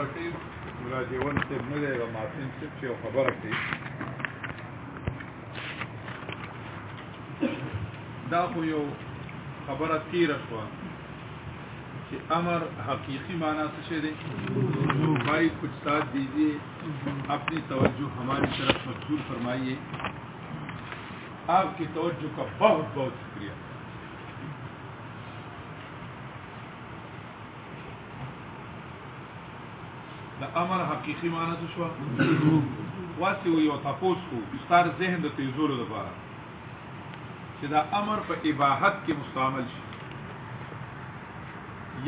خبره کوي مراجعون صاحب نه دی ماتین صاحب چې خبره کوي دا خو یو خبره تیره شوه چې امر حقیقی معنی څه شی دی جو بھائی کچھ ساتھ دیجیے اپنی توجہ ہماری طرف مجبور فرمائیے آپ کی توجہ کا بہت بہت شکریہ د امر حقيقي معنی څه شو واسي یو تاسو کو ستار ذهن د تیزولو لپاره چې دا امر په اباحت کې مستعمل شي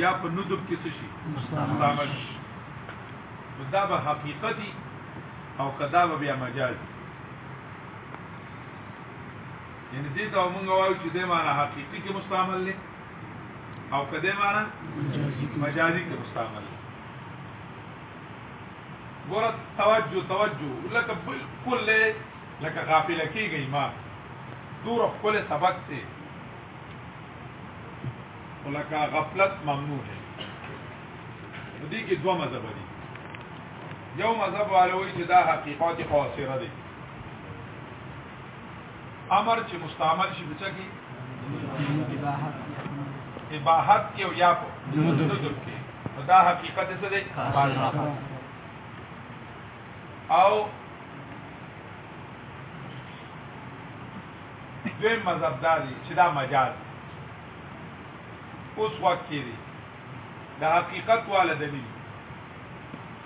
یا په ندب کې څه شي مستعمل شي دا به حقیقتي او کدا به بیا مجازي یعنی دې ته مونږ وایو چې دې معنی حقيقي کې مستعمل لې او کده معنی مجازي کې مستعمل ګور توجه توجه لکه بالکل لکه غافل کیږي ما دور خپل سبق سے ولکه غفلت ممنوع ہے دې کې دوه مذهب دي یو مذهب علوي چې دا حقیقت قاصره دي امر چې مستعمل شي بچا کې اباحت کې او یا په مذهب کې دا حقیقت څه دی او دوی مذهب داري چې دا مجاز اوس وخت کې دي د حقیقت والا دلیل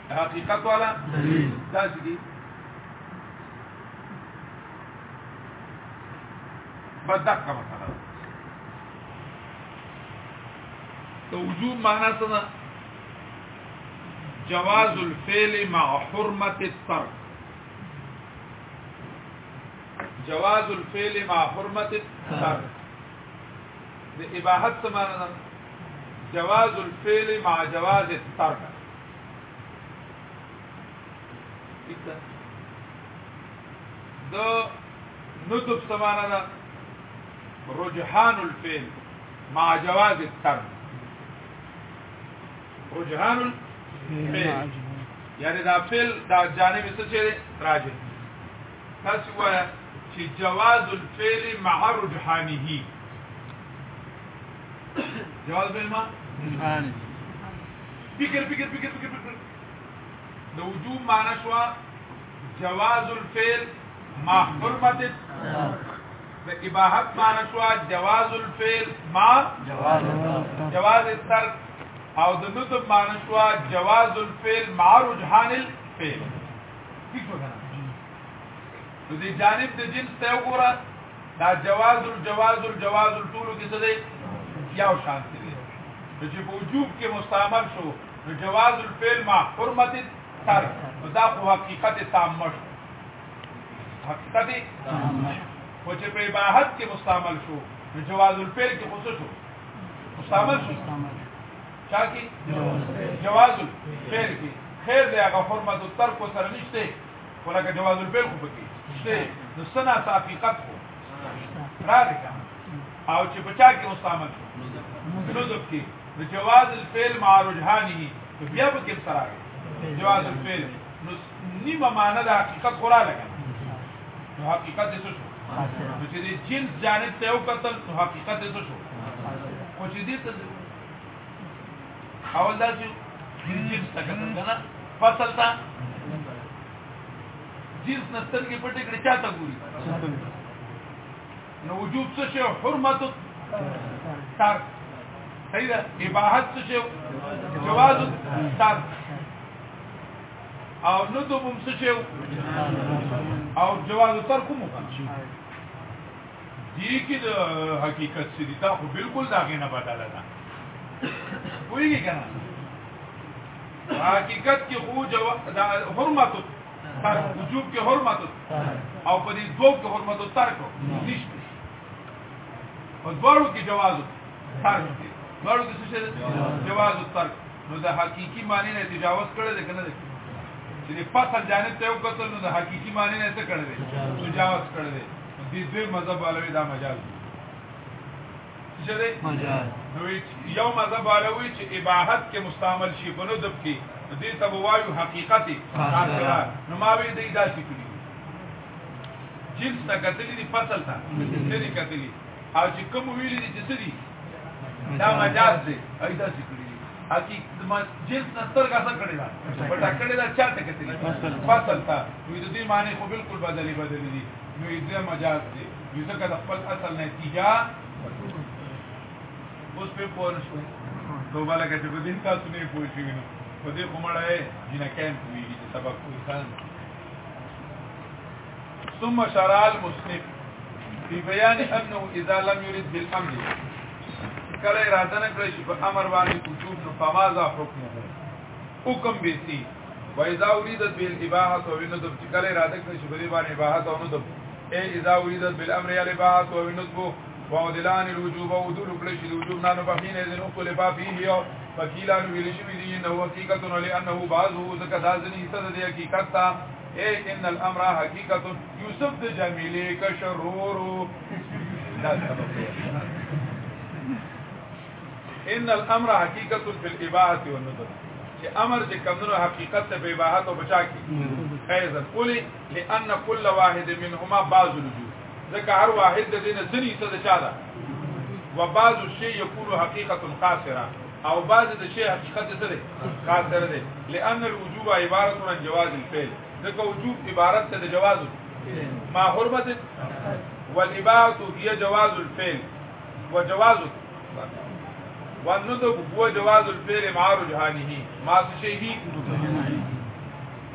د حقیقت والا دلیل دا دي بدقه مثلا توجوب معنا څه جواز الفعل مع حرمة الترك جواز الفعل مع حرمة الترك د آه. اباحت سمانا جواز الفعل مع جواز الترك د نطب سمانا رجحان الفعل مع جواز الترك رجحان الفعل یعنی دا فعل دا جانب څه چې راځي تاسو وایي چې جواز الفعل مع رجحانه جواز الفعل مع رجحانه فکر فکر فکر فکر فکر د وجوب معنا شو جواز الفعل مع حرمت د اباحت معنا شو جواز الفعل مع جواز الترک او د نطب معنی شو جواز الفعل مع رجحان الفعل ٹھیک وګڼه نو دې جانب د جنس ته وګوره دا جواز الجواز الجواز الطول کې څه دی یو شان دی چې په وجوب کې مستعمل شو نو جواز الفعل مع حرمت تر دا خو حقیقت تامه شو حقیقت تامه او چې په عبادت کې مستعمل شو نو جواز الفعل کې خصوص شو مستعمل شو چا کې جواز خیر کې خیر دی هغه حرمت ترک سره نشته ولکه جواز البيع خو پکې شته نو سنا تعقیقت خو راځي او چې بچا کې مستعمل نو د کې د جواز الفعل مع رجحانه بیا به کې سره راځي جواز الفعل نو نیمه معنا د حقیقت خورا لګا نو حقیقت دې څه شو چې دې جنس جانب ته او قتل نو حقیقت دې څه شو خو چې دې اول دا چې جنس تا کتل کنه فصل تا جنس نستر کې پټې کړې چا ته ګوري نو وجود څه شی حرمت تر صحیح ده اباحت څه شی جواز تر او نو دوم څه شی او جواز تر کوم دي کې د حقیقت سړي دا خو بالکل داغه نه بدل نه ویږي کنه حقیقت کې خو جو حرمت تر وجوب کې حرمت او په دې دوه کې حرمت تر کو نشته او دوړو کې جواز تر دوړو کې څه جواز تر نو د حقيقي معنی نه تجاوز کړل د کنه چې فصل جانب ته وکړل نو د حقيقي معنی نه څه کړل تجاوز کړل دې دوه مذهب علوي دا مجاز دی چې مجاز نو یو مذهب علوي چې اباحت کې مستعمل شي په نو دب کې دې ته وایو حقیقتي نو ما وی دې دا چې کړی جنس تا کتلې دي فصل تا دې کتلې او چې کوم ویلې دي چې سړي دا مجاز دی اې دا چې کړی حقیقت ما جنس نستر کا سر کړی دا پټا کړی دا چا ته کتلې فصل تا نو دې معنی خو بالکل بدلی بدلی دي نو دې مجاز دی یو څه کله خپل اصل نتیجه اوس په پوه شو توبه لکه چې په دین تاسو نه پوه شئ نو په دې کومړای جنکان کوي چې سبق کوي خان ثم شرع المسلم في بيان انه اذا لم يرد بالامر کله اراده نه کړی چې په امر باندې وجوب نو فماذا حکمه حکم به سي واذا اريدت بالاباحه وبندب کله اراده کړی چې په دې باندې اباحه او ندب اي اذا اريدت بالامر يا الاباحه وبندب وعدلان الوجوب ودول كل شيء الوجوب نانو بحين اذن اختلف فيه وكيلان ویلشوی دی انہو حقیقتن بعضه بعضو زکتازنی حصد دی تا اے ان الامر حقیقت یوسف دی جمیلی کشرورو ان الامر حقیقتن فی الاباحت والنظر چې امر چې کمونو حقیقت ته به اباحت او بچا کی خیزن قولی لئن کل واحد منهما بعض الوجوب ځکه هر واحد د دې نه سری څه د چا ده و بعض شی یکون حقیقت قاصره او بعض د شی حقیقت څه ده قاصره ده لئن الوجوب عبارت عن جواز الفعل ځکه وجوب عبارت ده د جواز ما حرمت والاباعه هي جواز الفعل وجواز والندب هو جواز الفعل مع رجحانه ما شيء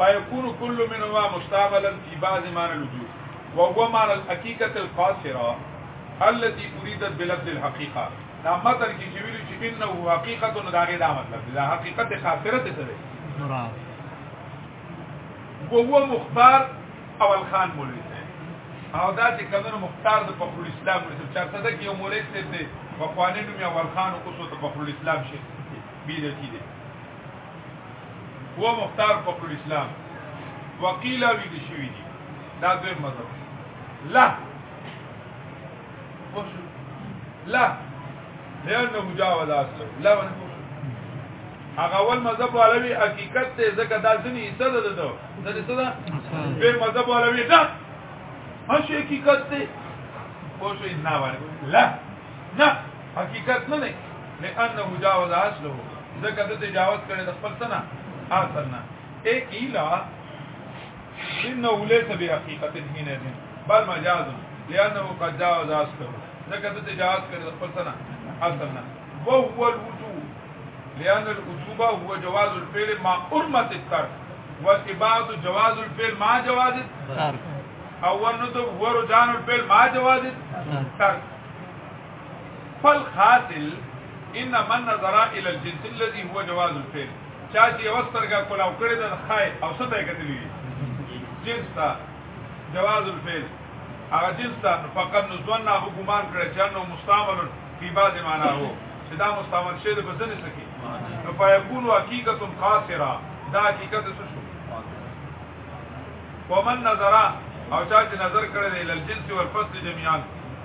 فيكون كل منهما مشتملا في بعض معنى الوجوب وهو معنى الحقيقه القاصره التي اريدت بلفظ الحقيقه دا متر کې چې ویلو چې انه حقیقت نو داګه دا مطلب دا حقیقت قاصره ته څه دی وهو مختار اول خان مولوی او دا چې کمنو مختار د فخر الاسلام رسول چارته د یو مولوی څه دی په قوانین نوم اول خان او کوسو د فخر الاسلام شي بیره کی دی هو مختار فخر الاسلام وکیل او دي شوی دی دا دوی مذهب لا خوش لا لأنه جاوز أصله لا باندې خوش هغه اول مذهب علوي حقیقت ته ځکه دا ځنی حصہ ده ده دا څه ده به مذهب علوي دا هڅه حقیقت ته خوش نه باندې لا نه حقیقت نه نه لأنه جاوز أصله ځکه د تجاوز کړي د خپل سنا اصل نه ایک اله انه ليس بحقيقه هنا بل مجاز لانه قد جاوز اصله ذكرت تجاوز کړ خپل سنه اصلنا وهو الوجوب لان الوجوب هو جواز الفعل مع حرمه الترك والاباد جواز الفعل مع جواز الترك اول نو هو رجعان الفعل مع جواز الترك فالحاصل ان من نظر الى الجنس الذي هو جواز الفعل چا چې وسترګه کولاو کړی د خای او څه دی کتلی جنس تا جواز الفعل هغه جنس تا فقط نزون نه ګمان کړی چې نو مستعمل فی بعض معنا هو چې دا مستعمل شی د بزنه سکی نو فیکون حقیقت قاصره دا حقیقت څه شو ومن نظر او چا چې نظر کړی دی ال جنس او الفصل جميعا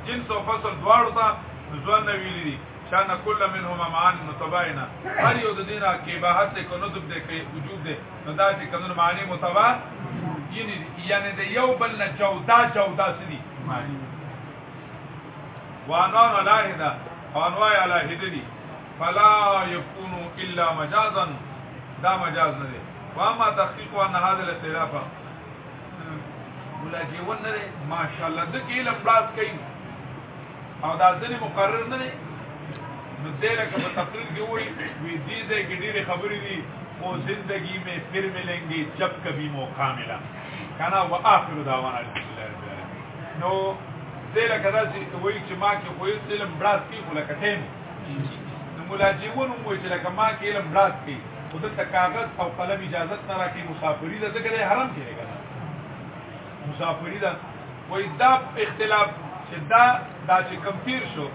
جنس او فصل دواړو ته نزون نه ویلی دي شان کل منهما معان متباینه هر یو د دینه کې بحث کو نو د دې کې وجوب دی نو دا چې کوم معنی متبا یعنی یعنی د یو بل نه 14 14 سدي وانان علاهدا انواع علاهدي فلا يكون الا مجازا دا مجاز نه دي واما تحقیق وان هذا الاختلاف ولا جیون نه ماشاءالله د کې لفظ کوي او دا ځنی مقرر نه دي نو دې لکه په تقریر کې وایي وې دې دې کې ډېری خبرې دي वो जिंदगी में फिर मिलेंगे जब कभी मौका मिला कहना वो आखिर दावाना نو دې لکه داسې وایي چې ما کې خو یې علم بلاس کې خو لکه ټیم نو ملاجمون مو چې لکه ما کې علم بلاس کې خو دلته کاغذ او قلم اجازه نه راکې مسافري ده ځکه دې حرام کې لګا مسافري ده وایي دا اختلاف چې دا دا چې کمپیر شو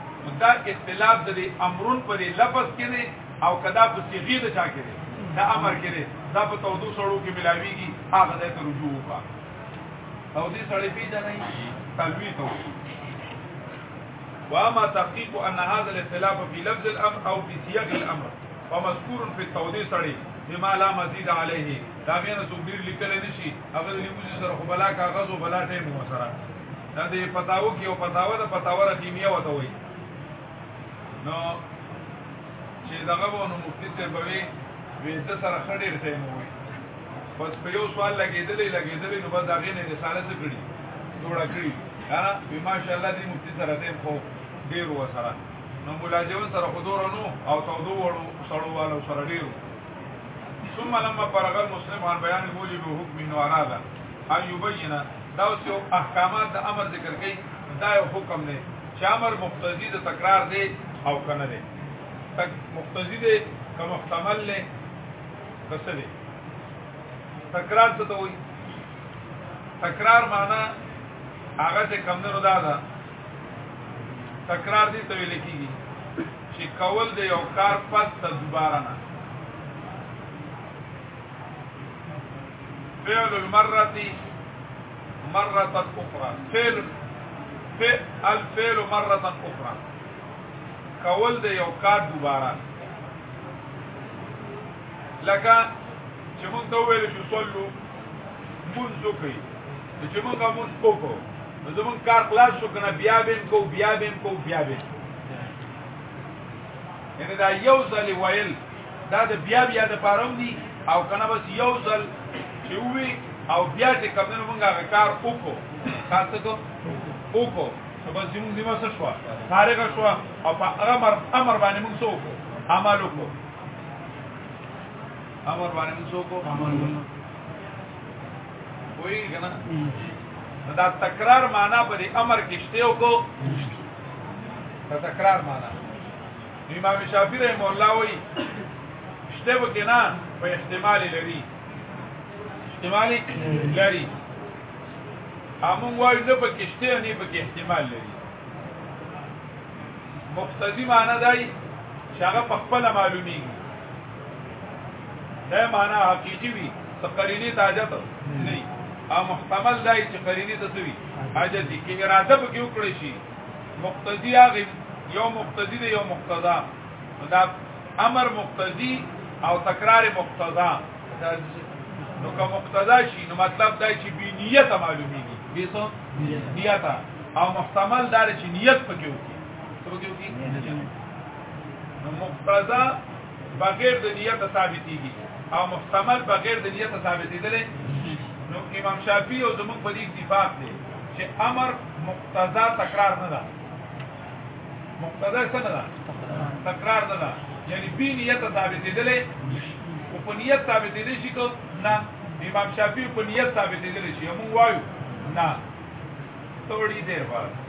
دا اختلاف د امرون پر لفظ کې او کدا په صيغه ده چا کې دا امر کړي دا په تودو سړو کې ملاويږي هغه د رجوع وکا او دې سړې پیژنې تلوي ته واما تحقيق ان هذا الاختلاف في لفظ الامر او في سياق الامر ومذكور في التودي سړي بما لا مزيد عليه دا غیر تقدیر لیکل نشي هغه دې موږ سره خو بلا کاغذ او بلا ټیم وسره دا دې پتاو کې او پتاوه د پتاوه رقیمیه وته وي نو چې دغه ونه مفتي ته بوي وینځه سره خړې ټیم وي پس په یو سوال لګېدلې لګېدلې نو بس هغه نه رساله څه کړی جوړه کړی ها به ماشاء الله دې مفتي سره ټیم خو ډیر و سره نو ملاجون سره حضور نو او تودو وړو سړو والو سره ډیر ثم لما فرغ المسلم عن بيان موجب حكم نو اراده ان يبين دا اوس احکامات د امر ذکر کړي دا یو حکم نه چې امر مقتضی د تکرار دی او کنه دی تک مقتضی دی کوم احتمال نه بس دی تکرار څه ته وایي تکرار معنا هغه څه کم نه ردا ده تکرار دې ته ویل کیږي چې کول د یو کار پس ته دوباره نه فعل المرة مرة أخرى فعل الفعل مرة أخرى کول د یو کار دوباره لکه چې مونږ ته ویل شو صلو مونږ وکړي چې مونږه مونږ وکړو نو زمونږ کار خلاص شو کنه بیا بیم کو بیا بیم کو بیا بیم یعنی دا یو ځل ویل دا د بیا بیا د پاروم دی او کنه بس یو ځل چې وی او بیا چې کمنو مونږه هغه کار وکړو تاسو کو وکړو بس زمونږ دیمه شو فارغ شو او په امر امر باندې مونږ څوک عمل وکړو امر باندې څوک کوئی کنه دا تکرار معنا په دې امر کې شته او کو دا تکرار معنا امام شافعی رحم الله وی شته وکنه په احتمال لري احتمال لري امون وایي نه په کې شته نه په کې احتمال لري مقتضی معنا دای شغه په خپل معلومیږي دا معنا حقيقي وي تقرینی تاجت نه او محتمل دای چې قرینی ته سوي حاجت دي کې اراده به کیو کړی شي مقتضی هغه یو مقتضی دی یو مقتضا دا امر مقتضی او تکرار مقتضا نو که مقتضا شي نو مطلب دای چې بی نیت معلومیږي بیسو نیت او محتمل دار چې نیت پکې وکړي څه پکې وکړي نو مقتضا بغیر د نیت ثابتېږي او محتمل بغیر د نیت ثابتېدل نو امام شافعي او زموږ په دې اتفاق دي چې امر مقتضا تکرار نه ده مقتضا څه نه ده تکرار نه ده یعنی بی نیت ثابتېدل او په نیت ثابتېدل شي کو نه امام شافعي په نیت ثابتېدل شي موږ وایو نه توړي دی بار